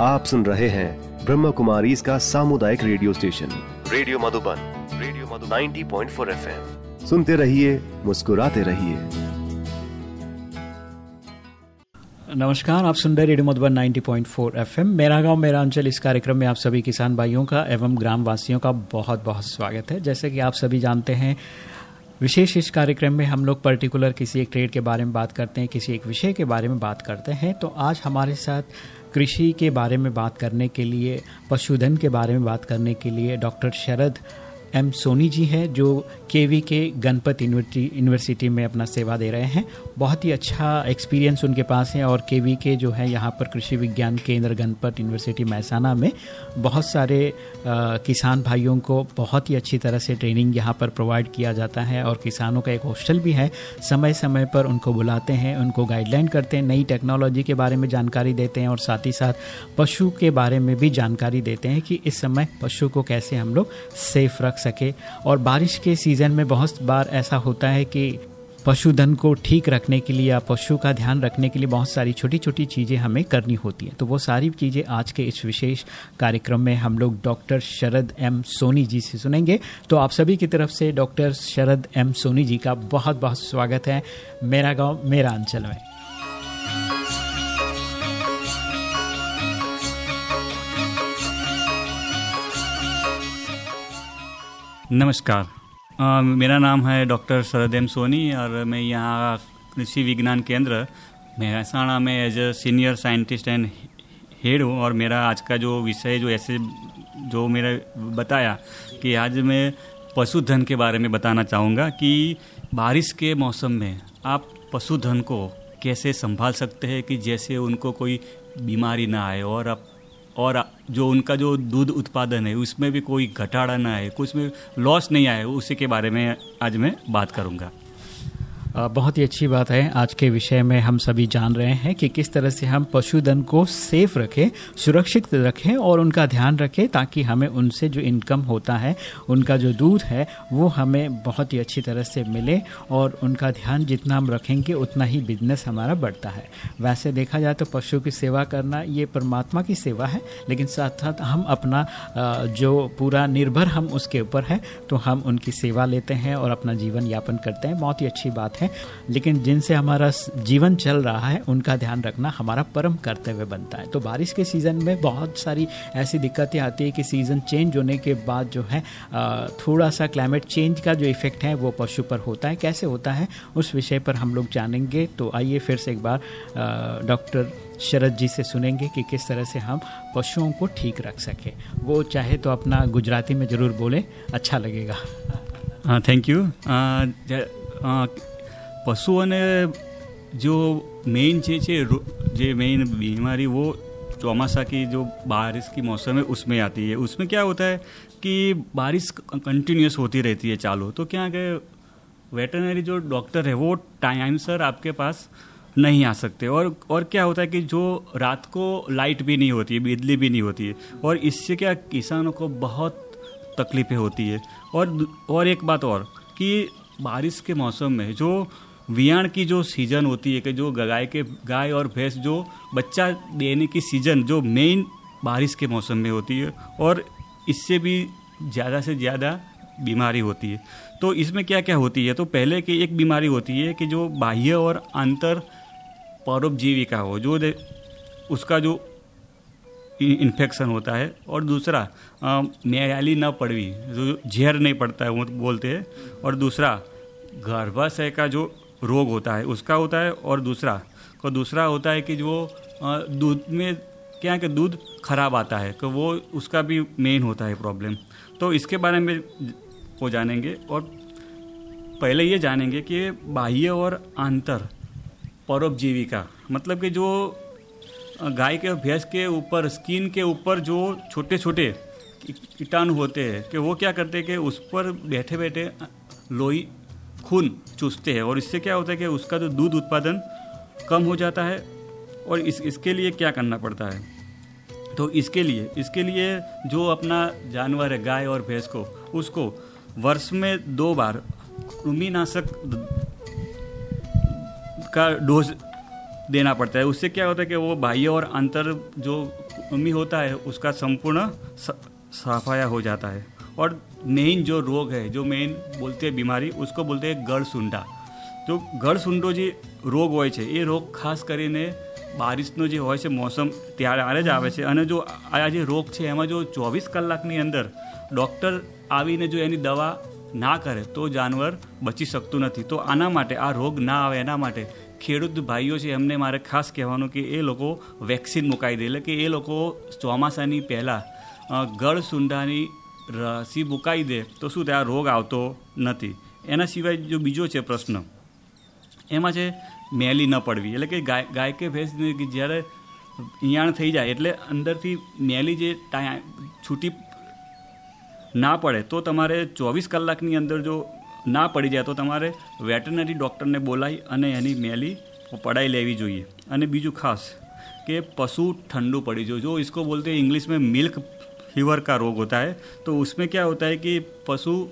आप सुन रहे हैं ब्रह्म कुमारी इसका सामुदायिक radio station. Radio Madhuban radio Madhuban. 90.4 FM. सुनते रहिए मुस्कुराते रहिए। नमस्कार आप सुन रहे रेडियो मधुबन 90.4 एफएम। मेरा गाँव मेरा अंचल इस कार्यक्रम में आप सभी किसान भाइयों का एवं ग्राम वासियों का बहुत बहुत स्वागत है। जैसे कि आप सभी जानते हैं विशेष इस कार्यक्रम में हम लोग पर्टिकुलर किसी एक ट्रेड के बारे में बात करते हैं किसी एक विषय के बारे में बात करते हैं। तो आज हमारे साथ कृषि के बारे में बात करने के लिए, पशुधन के बारे में बात करने के लिए डॉक्टर शरद एम सोनी जी हैं जो केवी के गणपत यूनिवर्सिटी में अपना सेवा दे रहे हैं। बहुत ही अच्छा एक्सपीरियंस उनके पास है और केवी के जो है यहाँ पर कृषि विज्ञान केंद्र गणपत यूनिवर्सिटी महसाना में बहुत सारे आ, किसान भाइयों को बहुत ही अच्छी तरह से ट्रेनिंग यहाँ पर प्रोवाइड किया जाता है और किसानों का एक हॉस्टल भी है। समय समय पर उनको बुलाते हैं उनको गाइडलाइन करते हैं नई टेक्नोलॉजी के बारे में जानकारी देते हैं और साथ ही साथ पशु के बारे में भी जानकारी देते हैं कि इस समय पशु को कैसे हम लोग सेफ़ रख सके। और बारिश के सीज़न में बहुत बार ऐसा होता है कि पशुधन को ठीक रखने के लिए या पशु का ध्यान रखने के लिए बहुत सारी छोटी छोटी चीज़ें हमें करनी होती हैं। तो वो सारी चीज़ें आज के इस विशेष कार्यक्रम में हम लोग डॉक्टर शरद एम सोनी जी से सुनेंगे। तो आप सभी की तरफ़ से डॉक्टर शरद एम सोनी जी का बहुत बहुत स्वागत है। मेरा गाँव, मेरा अंचल में। नमस्कार। आ, मेरा नाम है डॉक्टर सरदेम सोनी और मैं यहाँ कृषि विज्ञान केंद्र महसाणा में as a senior scientist and head हूँ और मेरा आज का जो विषय जो ऐसे जो मेरा बताया कि आज मैं पशुधन के बारे में बताना चाहूँगा कि बारिश के मौसम में आप पशुधन को कैसे संभाल सकते हैं कि जैसे उनको कोई बीमारी ना आए और आप और जो उनका जो दूध उत्पादन है, उसमें भी कोई घटाड़ा ना आए, कुछ में लॉस नहीं आए, उसी के बारे में आज मैं बात करूँगा। बहुत ही अच्छी बात है। आज के विषय में हम सभी जान रहे हैं कि किस तरह से हम पशुधन को सेफ़ रखें, सुरक्षित रखें और उनका ध्यान रखें ताकि हमें उनसे जो इनकम होता है, उनका जो दूध है, वो हमें बहुत ही अच्छी तरह से मिले और उनका ध्यान जितना हम रखेंगे, उतना ही बिज़नेस हमारा बढ़ता है। वैसे देखा जाए तो पशु की सेवा करना ये परमात्मा की सेवा है, लेकिन साथ साथ हम अपना जो पूरा निर्भर हम उसके ऊपर है तो हम उनकी सेवा लेते हैं और अपना जीवन यापन करते हैं। बहुत ही अच्छी बात है। हैं, लेकिन जिनसे हमारा जीवन चल रहा है, उनका ध्यान रखना हमारा परम कर्तव्य बनता है। तो बारिश के सीज़न में बहुत सारी ऐसी दिक्कतें आती है कि सीज़न चेंज होने के बाद जो है थोड़ा सा क्लाइमेट चेंज का जो इफ़ेक्ट है, वो पशु पर होता है। कैसे होता है, उस विषय पर हम लोग जानेंगे। तो आइए फिर से एक बार डॉक्टर शरद जी से सुनेंगे कि किस तरह से हम पशुओं को ठीक रख सकें। वो चाहे तो अपना गुजराती में ज़रूर बोले अच्छा लगेगा। हाँ थैंक यू। પશુઓને जो मेन જે છે જે मेन बीमारी वो चौमासा की जो बारिश की मौसम है उसमें आती है उसमें क्या होता है कि बारिश कंटिन्यूस होती रहती है चालू तो क्या कि वेटरनरी जो डॉक्टर है वो टाइम सर आपके पास नहीं आ सकते और और क्या होता है कि जो रात को लाइट भी नहीं होती है बिजली भी नहीं होती है और इससे क्या किसानों को बहुत तकलीफें होती है और और एक बात और कि बारिश के मौसम में जो वियाण की जो सीज़न होती है, कि जो गाय के, गाय और भैंस जो बच्चा देने की सीज़न जो मेन बारिश के मौसम में होती है, और इससे भी ज़्यादा से ज़्यादा बीमारी होती है। तो इसमें क्या क्या होती है? तो पहले की एक बीमारी होती है कि जो बाह्य और अंतर परोपजीविका हो, जो उसका जो इन्फेक्शन होता है, और दूसरा न्यायाली न पड़वी, जो जहर नहीं पड़ता है, वो बोलते हैं, और दूसरा, गर्भाशय का जो रोग होता है, उसका होता है और दूसरा, को दूसरा होता है कि जो दूध में क्या है कि दूध खराब आता है तो वो उसका भी मेन होता है प्रॉब्लम तो इसके बारे में वो जानेंगे और पहले ये जानेंगे कि बाह्य और आंतर परोपजीविका मतलब कि जो गाय के भैंस के ऊपर स्किन के ऊपर जो छोटे छोटे कीटाणु होते हैं, कि वो क्या करते हैं कि उस पर बैठे बैठे लोई खून चूसते हैं और इससे क्या होता है कि उसका जो दूध उत्पादन कम हो जाता है और इस, इसके लिए क्या करना पड़ता है? तो इसके लिए इसके लिए जो अपना जानवर है, गाय और भैंस को, उसको वर्ष में दो बार कृमिनाशक का डोज देना पड़ता है। उससे क्या होता है कि वो बाह्य और अंतर जो उमी होता है, उसका संपूर्ण सफाया हो जाता है। और मेन जो रोग है जो मेन बोलते हैं बीमारी उसको बोलते हैं ગળ સુંડા તો ગળ સુંડો જે રોગ હોય છે એ રોગ ખાસ કરીને બારિશનો જે હોય છે મોસમ ત્યારે જ આવે છે અને જો આ જે રોગ છે એમાં જો ચોવીસ કલાકની અંદર ડૉક્ટર આવીને જો એની દવા ના કરે તો જાનવર બચી શકતું નથી તો આના માટે આ રોગ ના આવે એના માટે ખેડૂત ભાઈઓ છે એમને મારે ખાસ કહેવાનું કે એ લોકો વેક્સિન મુકાઈ દે એટલે કે એ લોકો ચોમાસાની પહેલાં ગળ સુંડાની રસી મુકાઈ દે, તો શું થાય? આ રોગ આવતો નથી. એના સિવાય જો બીજો છે પ્રશ્ન. એમાં છે મેલી ન પડવી. એટલે કે ગાય ગાય કે ભેંસ જ્યારે ઈયાણ થઈ જાય, એટલે અંદરથી મેલી જે ટાઈમ છૂટી ના પડે, તો તમારે ચોવીસ કલાકની અંદર જો ના પડી જાય, તો તમારે વેટરનરી ડૉક્ટરને બોલાવી અને એની મેલી પડાઈ લેવી જોઈએ. અને બીજું ખાસ કે પશુ ઠંડુ પડી જોઈએ જો ઇસકો બોલતે ઇંગ્લિશમાં મિલ્ક में मिल्क फीवर का रोग होता है तो उसमें क्या होता है कि पशु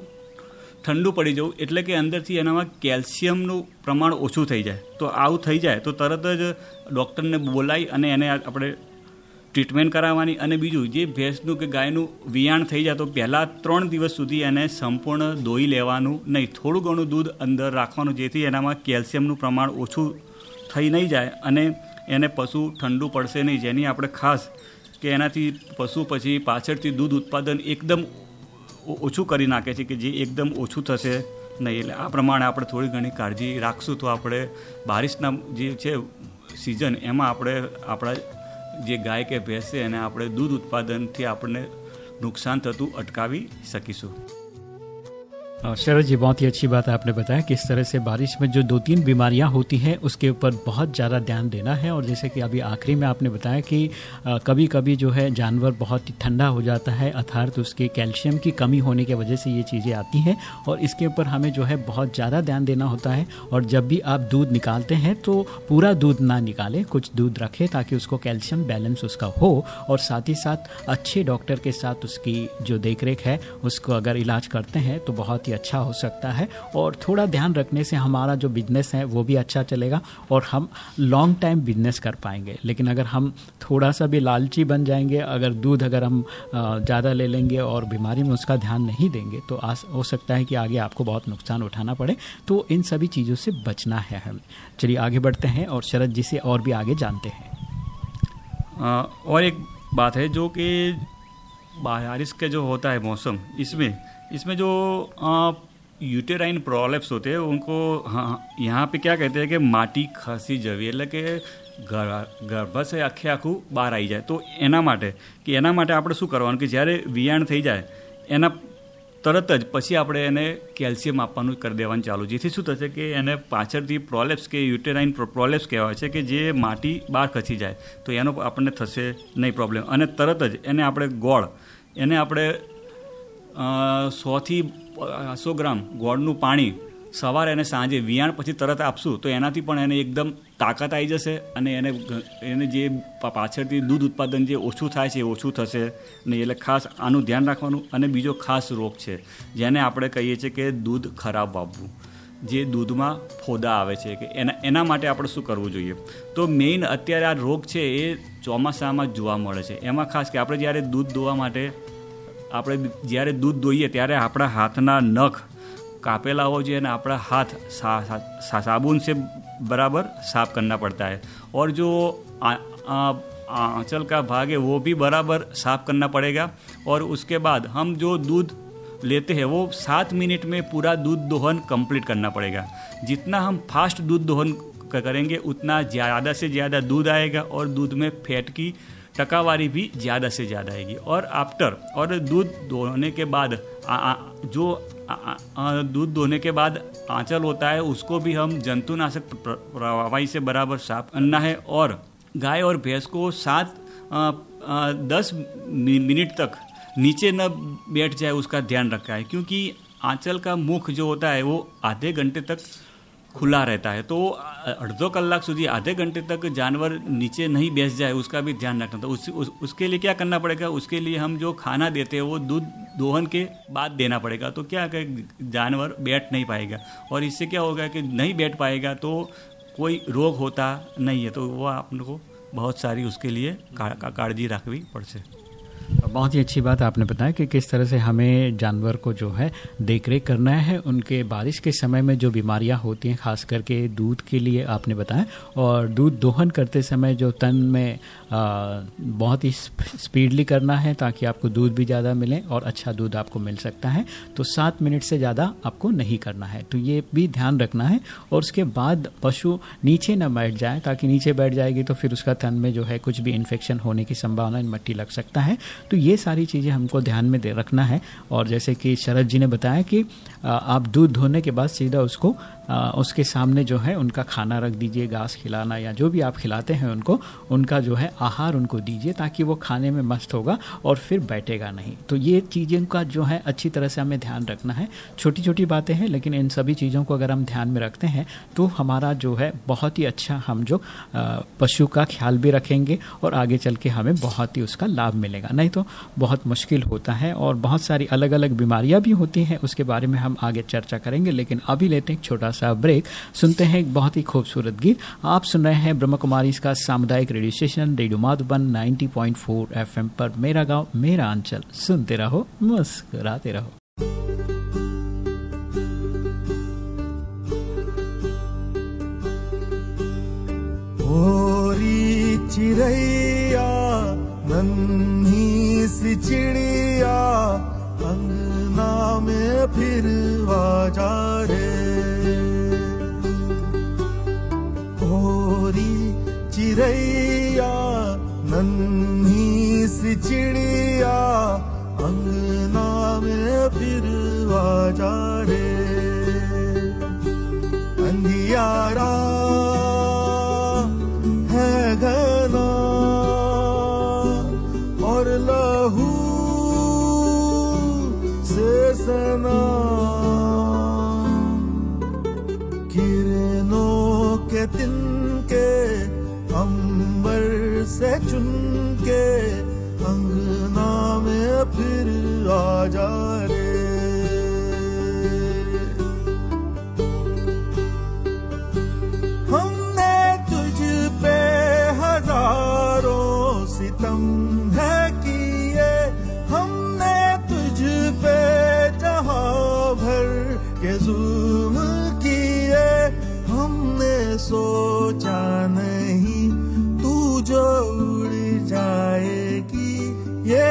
ઠંડુ પડી જવું એટલે કે અંદરથી એનામાં કેલ્શિયમનું પ્રમાણ ઓછું થઈ જાય તો આવું થઈ જાય તો તરત જ ડૉક્ટરને બોલાવી અને એને આપણે ટ્રીટમેન્ટ કરાવવાની અને બીજું જે ભેંસનું કે ગાયનું વિયાણ થઈ જાય તો પહેલાં ત્રણ દિવસ સુધી એને સંપૂર્ણ દોઈ લેવાનું નહીં થોડું ઘણું દૂધ અંદર રાખવાનું જેથી એનામાં કેલ્શિયમનું પ્રમાણ ઓછું થઈ નહીં જાય અને એને પશુ ઠંડુ પડશે નહીં જેની આપણે ખાસ કે એનાથી પશુ પછી પાછળથી દૂધ ઉત્પાદન એકદમ ઓછું કરી નાખે છે કે જે એકદમ ઓછું થશે નહીં. એટલે આ પ્રમાણે આપણે થોડી ઘણી કાળજી રાખશું તો આપણે બારિશના જે છે સિઝન, એમાં આપણે આપણા જે ગાય કે ભેંસ છે એને આપણે દૂધ ઉત્પાદનથી આપણને નુકસાન થતું અટકાવી શકીશું. शरद जी, बहुत ही अच्छी बात आपने बताया किस तरह से बारिश में जो दो तीन बीमारियाँ होती हैं, उसके ऊपर बहुत ज़्यादा ध्यान देना है। और जैसे कि अभी आखिरी में आपने बताया कि कभी कभी जो है जानवर बहुत ही ठंडा हो जाता है अर्थात उसके कैल्शियम की कमी होने की वजह से ये चीज़ें आती हैं और इसके ऊपर हमें जो है बहुत ज़्यादा ध्यान देना होता है। और जब भी आप दूध निकालते हैं तो पूरा दूध ना निकालें, कुछ दूध रखें ताकि उसको कैल्शियम बैलेंस उसका हो। और साथ ही साथ अच्छे डॉक्टर के साथ उसकी जो देख है, उसको अगर इलाज करते हैं तो बहुत ही अच्छा हो सकता है और थोड़ा ध्यान रखने से हमारा जो बिज़नेस है, वो भी अच्छा चलेगा और हम लॉन्ग टाइम बिज़नेस कर पाएँगे। लेकिन अगर हम थोड़ा सा भी लालची बन जाएँगे, अगर दूध अगर हम ज़्यादा ले लेंगे और बीमारी में उसका ध्यान नहीं देंगे तो आस, हो सकता है कि आगे आपको बहुत नुकसान उठाना पड़े। तो इन सभी चीज़ों से बचना है हमें। चलिए आगे बढ़ते हैं और शरद जी से और भी आगे जानते हैं। और एक बात है जो कि बारिश का जो होता है मौसम, इसमें इसमें जो यूटेराइन प्रोलेप्स होते हैं उनको हाँ यहाँ पे क्या कहते हैं कि માટી ખસી જવી એટલે કે ગર્ભાશય આખે આખું બહાર આવી જાય તો એના માટે કે એના માટે આપણે શું કરવાનું કે જ્યારે વિયાણ થઈ જાય એના તરત જ પછી આપણે એને કેલ્શિયમ આપવાનું કરી દેવાનું ચાલુ જેથી શું થશે કે એને પાછળથી પ્રોલેપ્સ કે યુટેરાઇન પ્રોલેપ્સ કહેવાય છે કે જે માટી બહાર ખસી જાય તો એનો આપણને થશે નહીં પ્રોબ્લેમ અને તરત જ એને આપણે ગોળ એને આપણે સોથી સો ગ્રામ ગોળનું પાણી સવારે અને સાંજે વિયાણ પછી તરત આપશું, તો એનાથી પણ એને એકદમ તાકાત આવી જશે અને એને એને જે પાછળથી દૂધ ઉત્પાદન જે ઓછું થાય છે એ ઓછું થશે નહીં એટલે ખાસ આનું ધ્યાન રાખવાનું અને બીજો ખાસ રોગ છે, જેને આપણે કહીએ છીએ કે દૂધ ખરાબ વાપવું જે દૂધમાં ફોદા આવે છે કે એના એના માટે આપણે શું કરવું જોઈએ? તો મેઇન અત્યારે આ રોગ છે એ ચોમાસામાં જોવા મળે છે. એમાં ખાસ કે આપણે જ્યારે દૂધ દોવા માટે આપણે જ્યારે દૂધ દોઈએ ત્યારે આપણા હાથના નખ कापेला हो जाए ना अपना हाथ सा, सा, सा, साबुन से बराबर साफ करना पड़ता है और जो आंचल का भाग है वो भी बराबर साफ करना पड़ेगा और उसके बाद हम जो दूध लेते हैं वो सात मिनट में पूरा दूध दोहन कंप्लीट करना पड़ेगा जितना हम फास्ट दूध दोहन करेंगे उतना ज़्यादा से ज़्यादा दूध आएगा और दूध में फैट की टकावारी भी ज़्यादा से ज़्यादा आएगी। और आफ्टर और दूध दोहने के बाद आ, आ, जो दूध दोहने के बाद आंचल होता है उसको भी हम जंतुनाशक प्रवाही से बराबर साफ़ करना है। और गाय और भैंस को सात दस मिनट तक नीचे न बैठ जाए उसका ध्यान रखा है। क्योंकि आंचल का मुख जो होता है वो आधे घंटे तक खुला रहता है। तो अर्धो कलाक સુધી आधे घंटे तक जानवर नीचे नहीं बैठ जाए उसका भी ध्यान रखना। था उस, उस, उसके लिए क्या करना पड़ेगा? उसके लिए हम जो खाना देते हैं वो दूध दोहन के बाद देना पड़ेगा। तो क्या जानवर बैठ नहीं पाएगा? और इससे क्या होगा कि नहीं बैठ पाएगा तो कोई रोग होता नहीं है। तो वो आप को बहुत सारी उसके लिए काळजी राखवी पड़से। बहुत ही अच्छी बात आपने बताया कि किस तरह से हमें जानवर को जो है देख रेख करना है उनके बारिश के समय में जो बीमारियाँ होती हैं खास करके दूध के लिए आपने बताया और दूध दोहन करते समय जो तन में आ, बहुत ही स्पीडली करना है ताकि आपको दूध भी ज़्यादा मिले और अच्छा दूध आपको मिल सकता है। तो सात मिनट से ज़्यादा आपको नहीं करना है। तो ये भी ध्यान रखना है और उसके बाद पशु नीचे न बैठ जाए ताकि नीचे बैठ जाएगी तो फिर उसका तन में जो है कुछ भी इन्फेक्शन होने की संभावना मट्टी लग सकता है। तो ये सारी चीज़ें हमको ध्यान में रखना है। और जैसे कि शरद जी ने बताया कि आप दूध धोने के बाद सीधा उसको उसके सामने जो है उनका खाना रख दीजिए, घास खिलाना या जो भी आप खिलाते हैं उनको, उनका जो है आहार उनको दीजिए ताकि वो खाने में मस्त होगा और फिर बैठेगा नहीं। तो ये चीज़ों का जो है अच्छी तरह से हमें ध्यान रखना है। छोटी छोटी बातें हैं, लेकिन इन सभी चीज़ों को अगर हम ध्यान में रखते हैं तो हमारा जो है बहुत ही अच्छा हम जो पशु का ख्याल भी रखेंगे और आगे चल के हमें बहुत ही उसका लाभ मिलेगा। नहीं तो बहुत मुश्किल होता है और बहुत सारी अलग अलग बीमारियाँ भी होती हैं, उसके बारे में हम आगे चर्चा करेंगे, लेकिन अभी लेते हैं छोटा सा ब्रेक। सुनते हैं एक बहुत ही खूबसूरत गीत। आप सुन रहे हैं ब्रह्म कुमारी इसका सामुदायिक radio station, radio Madhuban 90.4 FM पर। मेरा गाँव, मेरा अंचल। सुनते रहो, मुस्कुराते रहो। चिड़ैया नन्ही सी चिड़िया, अंगना में फिर आ रे। चिड़ैया नन्ही सी चिड़िया अंगना में फिर आ रे। अंधियारा सोचा नहीं जो उड़ जाएगी ये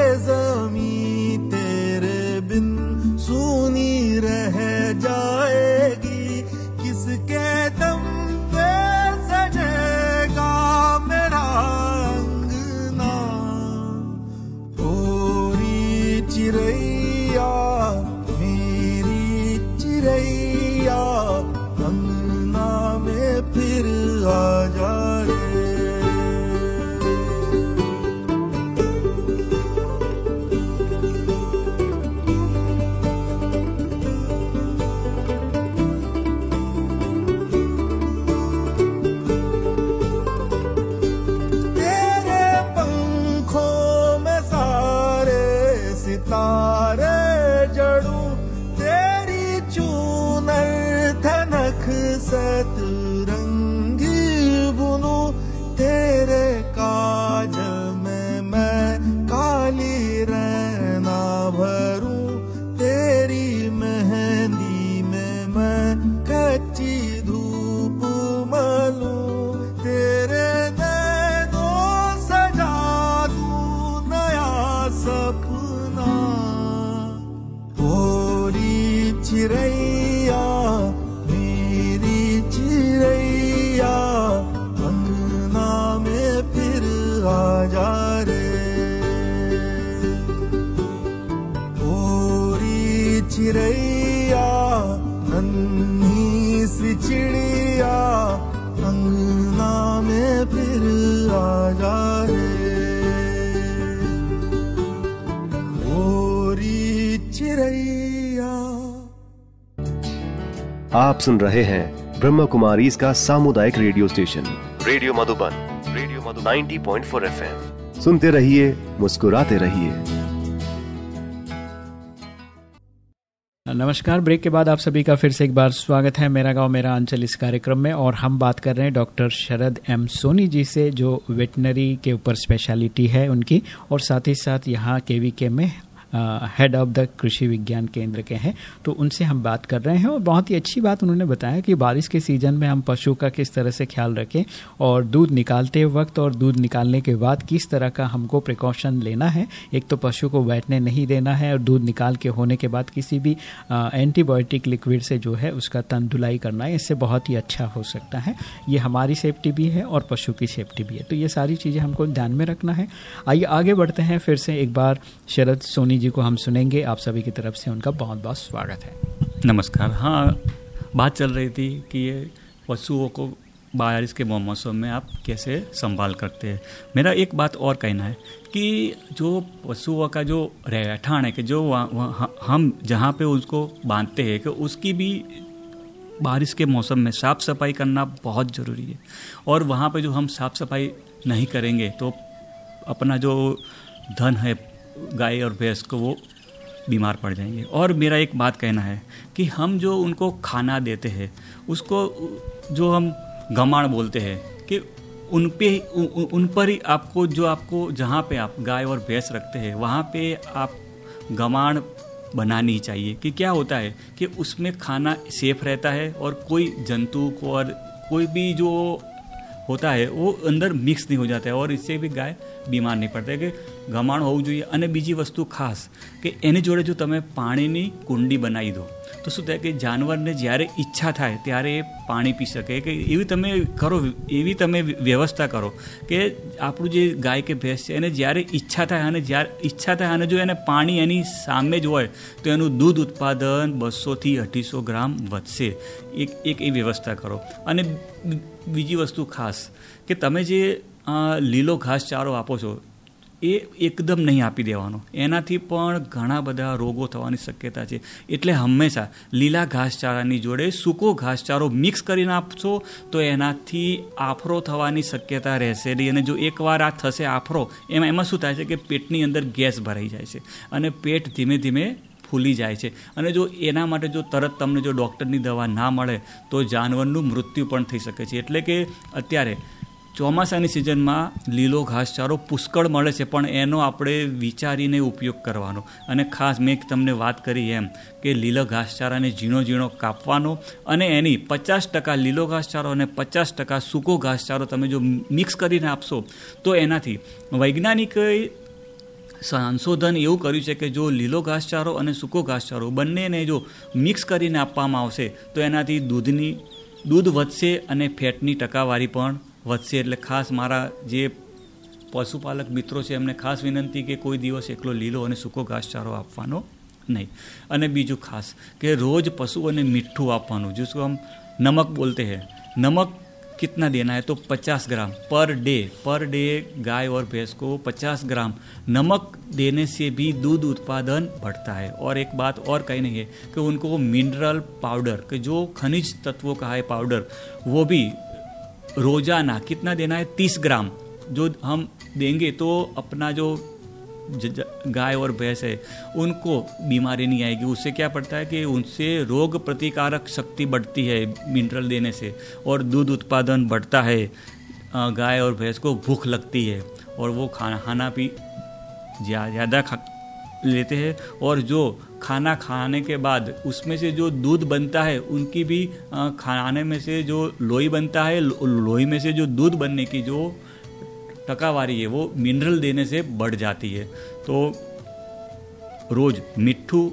आप सुन रहे हैं ब्रह्म कुमारी इसका सामुदायिक radio station. Radio Madhuban radio Madhu 90.4 FM. सुनते रहिए मुस्कुराते रहिए। नमस्कार ब्रेक के बाद आप सभी का फिर से एक बार स्वागत है। मेरा गाँव मेरा अंचल इस कार्यक्रम में और हम बात कर रहे हैं डॉक्टर शरद एम सोनी जी से जो वेटनरी के ऊपर स्पेशलिटी है उनकी और साथ ही साथ यहाँ के में हेड ऑफ़ द कृषि विज्ञान केंद्र के हैं तो उनसे हम बात कर रहे हैं और बहुत ही अच्छी बात उन्होंने बताया कि बारिश के सीज़न में हम पशु का किस तरह से ख्याल रखें और दूध निकालते वक्त और दूध निकालने के बाद किस तरह का हमको प्रिकॉशन लेना है। एक तो पशु को बैठने नहीं देना है और दूध निकाल के होने के बाद किसी भी एंटीबायोटिक लिक्विड से जो है उसका तन धुलाई करना है, इससे बहुत ही अच्छा हो सकता है। ये हमारी सेफ्टी भी है और पशु की सेफ्टी भी है। तो ये सारी चीज़ें हमको ध्यान में रखना है। आइए आगे बढ़ते हैं, फिर से एक बार शरद सोनी जी को हम सुनेंगे। आप सभी की तरफ़ से उनका बहुत बहुत स्वागत है। नमस्कार। हाँ बात चल रही थी कि ये पशुओं को बारिश के मौसम में आप कैसे संभाल करते हैं। मेरा एक बात और कहना है कि जो पशुओं का जो रहठान है कि जो हम जहाँ पे उसको बांधते हैं कि उसकी भी बारिश के मौसम में साफ़ सफ़ाई करना बहुत ज़रूरी है। और वहाँ पे जो हम साफ़ सफ़ाई नहीं करेंगे तो अपना जो धन है गाय और भैंस को वो बीमार पड़ जाएँगे। और मेरा एक बात कहना है कि हम जो उनको खाना देते हैं उसको जो हम गमाण बोलते हैं कि उन पे उ, उन पर ही आपको जो आपको जहाँ पे आप गाय और भैंस रखते हैं वहाँ पे आप गमाण बनानी चाहिए। कि क्या होता है कि उसमें खाना सेफ़ रहता है और कोई जंतु को और कोई भी जो होता है वो अंदर मिक्स नहीं हो जाता है और इससे भी गाय बीमार नहीं पड़ता है कि ગમાણ હોવું જોઈએ. અને બીજી વસ્તુ ખાસ કે એની જોડે જો તમે પાણીની કુંડી બનાવી દો, તો શું થાય કે જાનવરને જ્યારે ઈચ્છા થાય ત્યારે એ પાણી પી શકે. કે એવી તમે કરો, એવી તમે વ્યવસ્થા કરો કે આપણું જે ગાય કે ભેંસ છે એને જ્યારે ઈચ્છા થાય અને જ્યારે ઈચ્છા થાય અને જો એને પાણી એની સામે જ હોય, તો એનું દૂધ ઉત્પાદન બસોથી અઢીસો ગ્રામ વધશે. એક એક એ વ્યવસ્થા કરો. અને બીજી વસ્તુ ખાસ કે તમે જે લીલો ઘાસચારો આપો છો એ એકદમ નહીં આપી દેવાનો. એનાથી પણ ઘણા બધા રોગો થવાની શક્યતા છે. એટલે હંમેશા લીલા ઘાસચારાની જોડે સૂકો ઘાસચારો મિક્સ કરીને આપશો તો એનાથી આફરો થવાની શક્યતા રહેશે નહીં. અને જો એકવાર આ થશે આફરો, એમાં એમાં શું થાય છે કે પેટની અંદર ગેસ ભરાઈ જાય છે અને પેટ ધીમે ધીમે ફૂલી જાય છે. અને જો એના માટે જો તરત તમને જો ડૉક્ટરની દવા ના મળે તો જાનવરનું મૃત્યુ પણ થઈ શકે છે. એટલે કે અત્યારે ચોમાસાની સિઝનમાં લીલો ઘાસચારો પુષ્કળ મળે છે, પણ એનો આપણે વિચારીને ઉપયોગ કરવાનો. અને ખાસ મેં તમને વાત કરી એમ કે લીલો ઘાસચારાને ઝીણો ઝીણો કાપવાનો અને એની પચાસ ટકા લીલો ઘાસચારો અને પચાસ ટકા સૂકો ઘાસચારો તમે જો મિક્સ કરીને આપશો, તો એનાથી વૈજ્ઞાનિક સંશોધન એવું કર્યું છે કે જો લીલો ઘાસચારો અને સૂકો ઘાસચારો બંનેને જો મિક્સ કરીને આપવામાં આવશે, તો એનાથી દૂધની, દૂધ વધશે અને ફેટની ટકાવારી પણ વધશે એટલે ખાસ મારા જે પશુપાલક મિત્રો છે એમને ખાસ વિનંતી કે કોઈ દિવસ એકલો લીલો અને સૂકો ઘાસચારો આપવાનો નહીં અને બીજું ખાસ કે રોજ પશુઓને મીઠું આપવાનું जिसको हम नमक बोलते हैं नमक कितना देना है तो 50 ग्राम पर डे पर डे गाय और भैंस को 50 ग्राम नमक देने से भी दूध उत्पादन बढ़ता है और एक बात और कही नहीं है कि उनको मिनरल पाउडर के जो खनिज तत्वों का है पाउडर वो भी रोज़ाना कितना देना है? तीस ग्राम। जो हम देंगे तो अपना जो गाय और भैंस है, उनको बीमारी नहीं आएगी। उससे क्या पड़ता है कि उनसे रोग प्रतिकारक शक्ति बढ़ती है मिनरल देने से, और दूध उत्पादन बढ़ता है गाय और भैंस को भूख लगती है, और वो खाना खाना भी ज़्यादा खा लेते हैं, और जो खाना खाने के बाद उसमें से जो दूध बनता है, उनकी भी खाने में से जो लोई बनता है लोई में से जो दूध बनने की जो टकावारी है, वो मिनरल देने से बढ़ जाती है। तो रोज़ मिट्ठू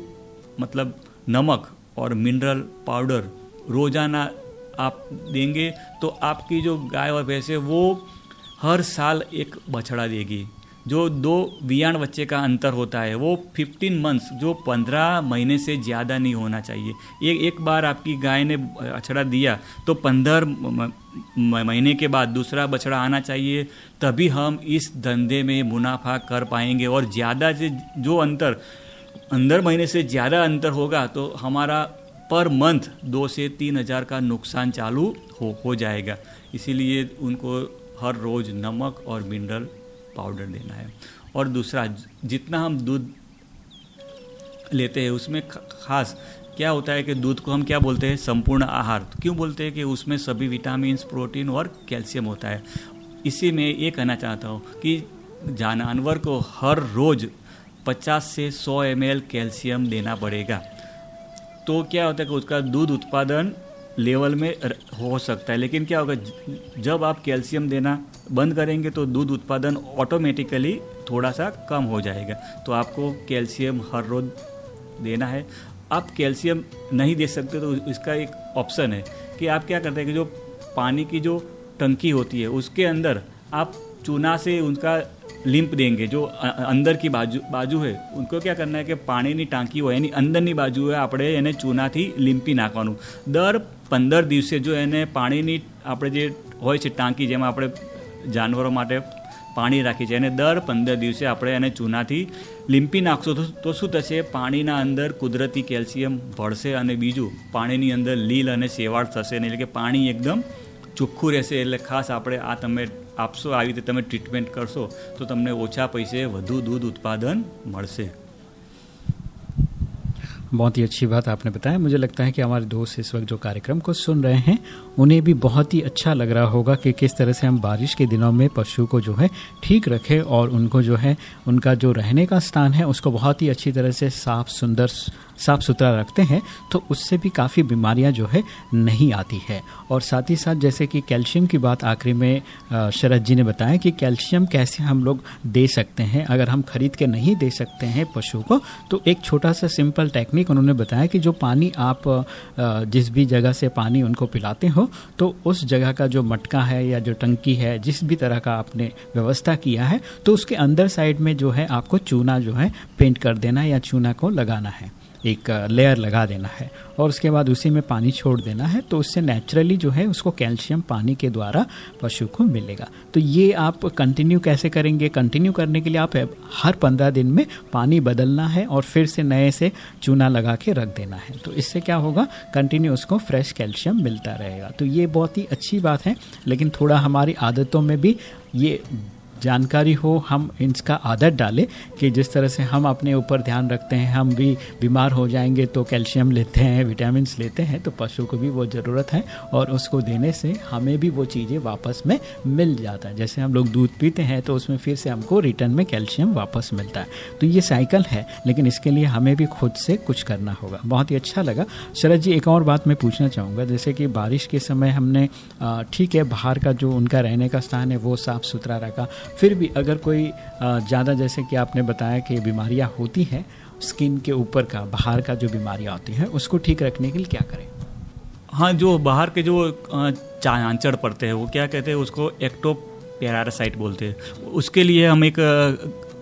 मतलब नमक और मिनरल पाउडर रोज़ाना आप देंगे तो आपकी जो गाय और भैंस है, वो हर साल एक बछड़ा देगी। जो दो वियाण बच्चे का अंतर होता है, वो 15 मंथ्स जो 15 महीने से ज़्यादा नहीं होना चाहिए। एक एक बार आपकी गाय ने बछड़ा दिया तो पंद्रह महीने के बाद दूसरा बछड़ा आना चाहिए, तभी हम इस धंधे में मुनाफा कर पाएँगे। और ज़्यादा से जो अंतर अंदर महीने से ज़्यादा अंतर होगा तो हमारा पर मंथ दो से तीन हज़ार का नुकसान चालू हो हो जाएगा। इसीलिए उनको हर रोज़ नमक और मिनरल पाउडर देना है। और दूसरा, जितना हम दूध लेते हैं, उसमें खास क्या होता है कि दूध को हम क्या बोलते हैं? संपूर्ण आहार। क्यों बोलते हैं कि उसमें सभी विटामिन प्रोटीन और कैल्शियम होता है? इसी में ये कहना चाहता हूँ कि जानवर को हर रोज 50 से 100 एम कैल्शियम देना पड़ेगा। तो क्या होता है कि उसका दूध उत्पादन लेवल में हो सकता है लेकिन क्या होगा जब आप कैल्शियम देना बंद करेंगे तो दूध उत्पादन ऑटोमेटिकली थोड़ा सा कम हो जाएगा तो आपको कैल्शियम हर रोज देना है आप कैल्शियम नहीं दे सकते तो इसका एक ऑप्शन है कि आप क्या करते हैं कि जो पानी की जो टंकी होती है उसके अंदर आप चूना से उनका लिंप देंगे जो अंदर की बाजू बाजू है उनको क्या करना है कि પાણીની ટાંકી હોય એની અંદરની બાજુએ આપણે એને ચૂનાથી લીંપી નાખવાનું દર પંદર દિવસે જો એને પાણીની આપણે જે હોય છે ટાંકી જેમાં આપણે જાનવરો માટે પાણી રાખી છે એને દર પંદર દિવસે આપણે એને ચૂનાથી લીંપી નાખશો. તો શું થશે? પાણીના અંદર કુદરતી કેલ્શિયમ ભળશે અને બીજું પાણીની અંદર લીલ અને શેવાળ થશે નહીં એટલે કે પાણી એકદમ ચોખ્ખું રહેશે. એટલે ખાસ આપણે આ તમે આપશો આવી રીતે તમે ટ્રીટમેન્ટ કરશો તો તમને ઓછા પૈસે વધુ દૂધ ઉત્પાદન મળશે. बहुत ही अच्छी बात आपने बताया। मुझे लगता है कि हमारे दोस्त इस वक्त जो कार्यक्रम को सुन रहे हैं, उन्हें भी बहुत ही अच्छा लग रहा होगा कि किस तरह से हम बारिश के दिनों में पशु को जो है ठीक रखें और उनको जो है, उनका जो रहने का स्थान है, उसको बहुत ही अच्छी तरह से साफ़, सुंदर साफ़ सुथरा रखते हैं तो उससे भी काफ़ी बीमारियाँ जो है नहीं आती है। और साथ ही साथ जैसे कि कैल्शियम की बात आखिरी में शरद जी ने बताया कि कैल्शियम कैसे हम लोग दे सकते हैं। अगर हम खरीद के नहीं दे सकते हैं पशु को तो एक छोटा सा सिंपल टेक्निक उन्होंने बताया कि जो पानी आप जिस भी जगह से पानी उनको पिलाते हो तो उस जगह का जो मटका है या जो टंकी है, जिस भी तरह का आपने व्यवस्था किया है तो उसके अंदर साइड में जो है आपको चूना जो है पेंट कर देना या चूना को लगाना है। एक लेयर लगा देना है और उसके बाद उसी में पानी छोड़ देना है तो उससे नेचुरली जो है उसको कैल्शियम पानी के द्वारा पशु को मिलेगा। तो ये आप कंटिन्यू कैसे करेंगे? कंटिन्यू करने के लिए आप हर पंद्रह दिन में पानी बदलना है और फिर से नए से चूना लगा के रख देना है। तो इससे क्या होगा? कंटिन्यू उसको फ्रेश कैल्शियम मिलता रहेगा। तो ये बहुत ही अच्छी बात है, लेकिन थोड़ा हमारी आदतों में भी ये जानकारी हो, हम इसका आदत डालें कि जिस तरह से हम अपने ऊपर ध्यान रखते हैं, हम भी बीमार हो जाएँगे तो कैल्शियम लेते हैं विटामिन लेते हैं तो पशु को भी वो ज़रूरत है और उसको देने से हमें भी वो चीज़ें वापस में मिल जाता है। जैसे हम लोग दूध पीते हैं तो उसमें फिर से हमको रिटर्न में कैल्शियम वापस मिलता है। तो ये साइकिल है, लेकिन इसके लिए हमें भी खुद से कुछ करना होगा। बहुत ही अच्छा लगा। शरद जी, एक और बात मैं पूछना चाहूँगा। जैसे कि बारिश के समय हमने ठीक है, बाहर का जो उनका रहने का स्थान है, वो साफ़ सुथरा रखा। फिर भी अगर कोई ज़्यादा जैसे कि आपने बताया कि बीमारियाँ होती हैं, स्किन के ऊपर का, बाहर का जो बीमारियाँ होती हैं, उसको ठीक रखने के लिए क्या करें? हाँ जो बाहर के जो चांचड़ पड़ते हैं, वो क्या कहते हैं, उसको एक्टो पैरासाइट बोलते हैं। उसके लिए हम एक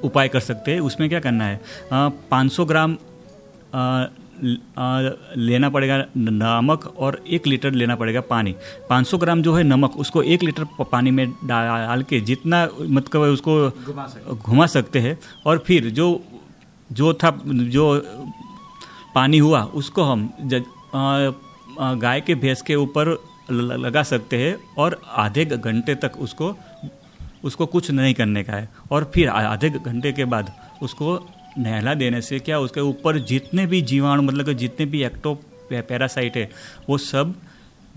उपाय कर सकते हैं। उसमें क्या करना है? पाँच सौ ग्राम लेना पड़ेगा नमक और एक लीटर लेना पड़ेगा पानी। 500 ग्राम जो है नमक उसको एक लीटर पानी में डाल के जितना मतलब उसको घुमा सकते हैं और फिर जो जो था जो पानी हुआ उसको हम गाय के भैंस के ऊपर लगा सकते हैं और आधे घंटे तक उसको उसको कुछ नहीं करने का है। और फिर आधे घंटे के बाद उसको नहला देने से क्या उसके ऊपर जितने भी जीवाणु मतलब कि जितने भी एक्टो पैरासाइट है, वो सब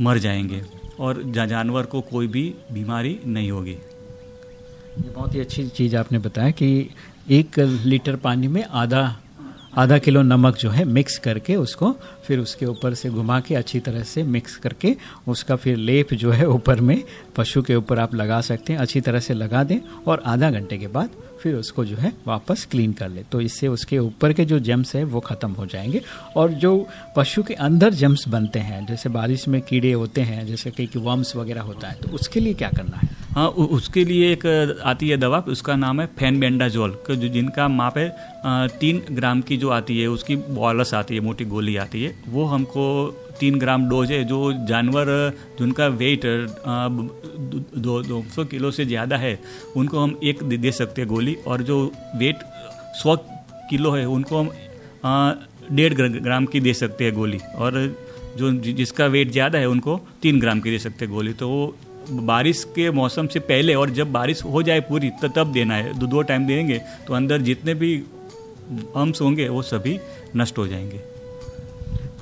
मर जाएँगे और जानवर को कोई भी बीमारी नहीं होगी। ये बहुत ही अच्छी चीज़ आपने बताया कि एक लीटर पानी में आधा आधा किलो नमक जो है मिक्स करके उसको फिर उसके ऊपर से घुमा के अच्छी तरह से मिक्स करके उसका फिर लेप जो है ऊपर में, पशु के ऊपर आप लगा सकते हैं, अच्छी तरह से लगा दें और आधा घंटे के बाद फिर उसको जो है वापस क्लीन कर ले। तो इससे उसके ऊपर के जो जम्स है, वो ख़त्म हो जाएँगे। और जो पशु के अंदर जम्स बनते हैं, जैसे बारिश में कीड़े होते हैं, जैसे कई वर्म्स वगैरह होता है तो उसके लिए क्या करना है? हाँ उसके लिए एक आती है दवा, उसका नाम है फैनबेंडाजोल जो जिनका माप है तीन ग्राम की जो आती है, उसकी बॉलस आती है, मोटी गोली आती है, वो हमको तीन ग्राम डोज है, जो जानवर, जिनका वेट दो दो सौ किलो से ज़्यादा है, उनको हम एक दे सकते हैं गोली, और जो वेट सौ किलो है, उनको हम डेढ़ ग्राम की दे सकते हैं गोली, और जो जिसका वेट ज़्यादा है, उनको तीन ग्राम की दे सकते हैं गोली। तो वो बारिश के मौसम से पहले, और जब बारिश हो जाए पूरी तो तब देना है, दो दो टाइम देंगे तो अंदर जितने भी अंश होंगे, वो सभी नष्ट हो जाएँगे।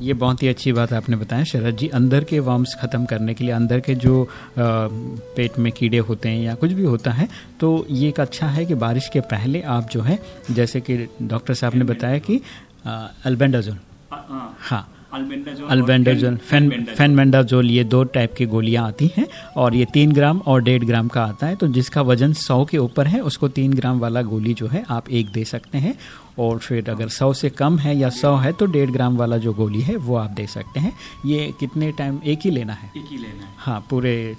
ये बहुत ही अच्छी बात आपने बताया शरद जी। अंदर के वर्म्स ख़त्म करने के लिए अंदर के जो पेट में कीड़े होते हैं या कुछ भी होता है तो ये एक अच्छा है कि बारिश के पहले आप जो है जैसे कि डॉक्टर साहब ने बताया कि अल्बेंडाजोल हाँ अल्बेंडाजोल फ़ैन फैनमेंडाजोल ये दो टाइप की गोलियाँ आती हैं और ये तीन ग्राम और डेढ़ ग्राम का आता है तो जिसका वज़न सौ के ऊपर है उसको तीन ग्राम वाला गोली जो है आप एक दे सकते हैं। और फिर अगर सौ से कम है या सौ है तो डेढ़ ग्राम वाला जो गोली है वो आप दे सकते हैं। ये कितने टाइम एक ही लेना है? एक ही लेना है। हाँ पूरे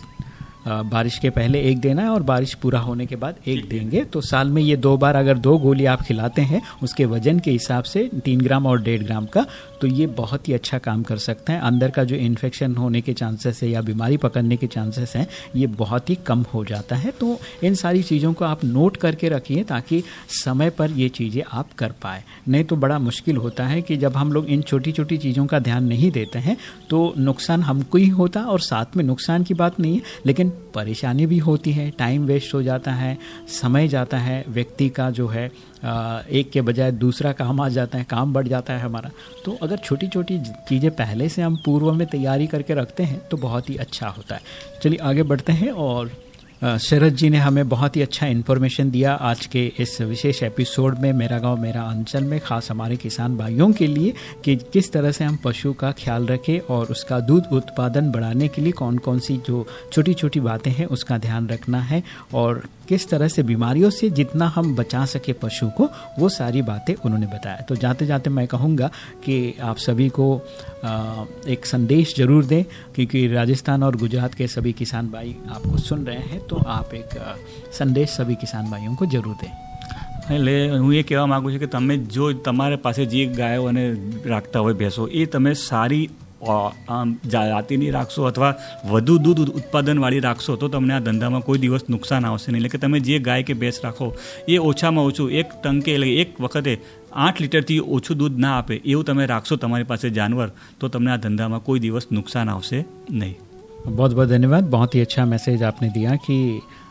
बारिश के पहले एक देना है और बारिश पूरा होने के बाद एक देंगे। तो साल में ये दो बार अगर दो गोली आप खिलाते हैं उसके वज़न के हिसाब से तीन ग्राम और डेढ़ ग्राम का तो ये बहुत ही अच्छा काम कर सकते हैं। अंदर का जो इन्फेक्शन होने के चांसेस है या बीमारी पकड़ने के चांसेस हैं ये बहुत ही कम हो जाता है। तो इन सारी चीज़ों को आप नोट करके रखिए ताकि समय पर ये चीज़ें आप कर पाए। नहीं तो बड़ा मुश्किल होता है कि जब हम लोग इन छोटी छोटी चीज़ों का ध्यान नहीं देते हैं तो नुकसान हमको ही होता और साथ में नुकसान की बात नहीं है लेकिन परेशानी भी होती है टाइम वेस्ट हो जाता है, समय जाता है, व्यक्ति का जो है एक के बजाय दूसरा काम आ जाता है, काम बढ़ जाता है हमारा। तो अगर छोटी छोटी चीज़ें पहले से हम पूर्व में तैयारी करके रखते हैं तो बहुत ही अच्छा होता है। चलिए आगे बढ़ते हैं और शरद जी ने हमें बहुत ही अच्छा इन्फॉर्मेशन दिया आज के इस विशेष एपिसोड में मेरा गाँव, मेरा अंचल में, खास हमारे किसान भाइयों के लिए कि किस तरह से हम पशु का ख्याल रखें और उसका दूध उत्पादन बढ़ाने के लिए कौन कौन सी जो छोटी छोटी बातें हैं उसका ध्यान रखना है और किस तरह से बीमारियों से जितना हम बचा सके पशु को वो सारी बातें उन्होंने बताया तो जाते जाते मैं कहूँगा कि आप सभी को एक संदेश जरूर दें क्योंकि राजस्थान और गुजरात के सभी किसान भाई आपको सुन रहे हैं तो आप एक संदेश सभी किसान भाइयों को जरूर दें એટલે હું એ કહેવા માગું છું કે તમે જો તમારે પાસે જે ગાયો અને રાખતા હોય ભેંસો એ તમે સારી આમ જાતિની રાખશો અથવા વધુ દૂધ ઉત્પાદનવાળી રાખશો તો તમને આ ધંધામાં કોઈ દિવસ નુકસાન આવશે નહીં એટલે કે તમે જે ગાય કે ભેંસ રાખો એ ઓછામાં ઓછું એક ટંકે એટલે એક વખતે આઠ લીટરથી ઓછું દૂધ ના આપે એવું તમે રાખશો તમારી પાસે જાનવર તો તમને આ ધંધામાં કોઈ દિવસ નુકસાન આવશે નહીં बहुत बहुत धन्यवाद बहुत ही अच्छा मैसेज आपने दिया कि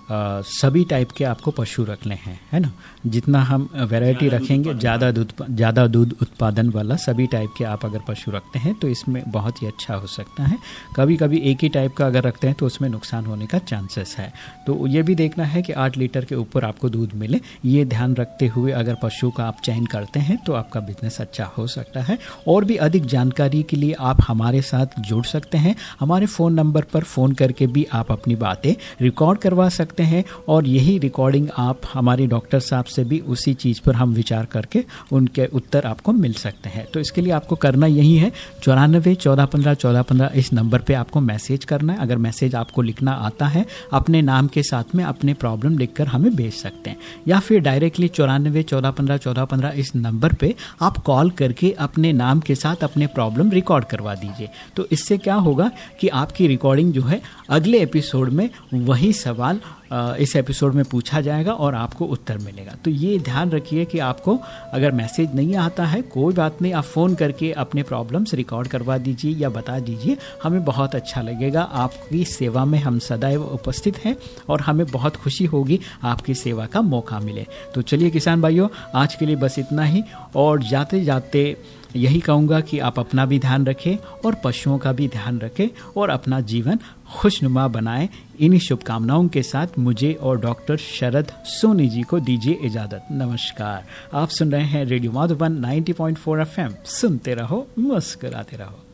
सभी टाइप के आपको पशु रखने हैं है ना? जितना हम वैरायटी रखेंगे ज़्यादा दूध ज़्यादा दूध उत्पादन वाला सभी टाइप के आप अगर पशु रखते हैं तो इसमें बहुत ही अच्छा हो सकता है। कभी कभी एक ही टाइप का अगर रखते हैं तो उसमें नुकसान होने का चांसेस है। तो ये भी देखना है कि आठ लीटर के ऊपर आपको दूध मिले। ये ध्यान रखते हुए अगर पशु का आप चयन करते हैं तो आपका बिज़नेस अच्छा हो सकता है। और भी अधिक जानकारी के लिए आप हमारे साथ जुड़ सकते हैं। हमारे फ़ोन नंबर पर फ़ोन करके भी आप अपनी बातें रिकॉर्ड करवा सकते सकते हैं और यही रिकॉर्डिंग आप हमारे डॉक्टर साहब से भी उसी चीज़ पर हम विचार करके उनके उत्तर आपको मिल सकते हैं। तो इसके लिए आपको करना यही है चौरानबे चौदह पंद्रह चौदह पंद्रह, इस नंबर पर आपको मैसेज करना है। अगर मैसेज आपको लिखना आता है, अपने नाम के साथ में अपने प्रॉब्लम लिखकर हमें भेज सकते हैं। या फिर डायरेक्टली चौरानबे चौदह पंद्रह चौदह पंद्रह, इस नंबर पर आप कॉल करके अपने नाम के साथ अपने प्रॉब्लम रिकॉर्ड करवा दीजिए। तो इससे क्या होगा कि आपकी रिकॉर्डिंग जो है, अगले एपिसोड में वही सवाल इस एपिसोड में पूछा जाएगा और आपको उत्तर मिलेगा। तो ये ध्यान रखिए कि आपको अगर मैसेज नहीं आता है, कोई बात नहीं, आप फ़ोन करके अपने प्रॉब्लम्स रिकॉर्ड करवा दीजिए या बता दीजिए। हमें बहुत अच्छा लगेगा। आपकी सेवा में हम सदैव उपस्थित हैं और हमें बहुत खुशी होगी आपकी सेवा का मौका मिले। तो चलिए किसान भाइयों, आज के लिए बस इतना ही और जाते जाते यही कहूँगा कि आप अपना भी ध्यान रखें और पशुओं का भी ध्यान रखें और अपना जीवन खुशनुमा बनाए। इन्हीं शुभकामनाओं के साथ मुझे और डॉक्टर शरद सोनी जी को दीजिए इजाज़त। नमस्कार। आप सुन रहे हैं रेडियो माधुबन 90.4 एफएम। सुनते रहो, मुस्कुराते रहो।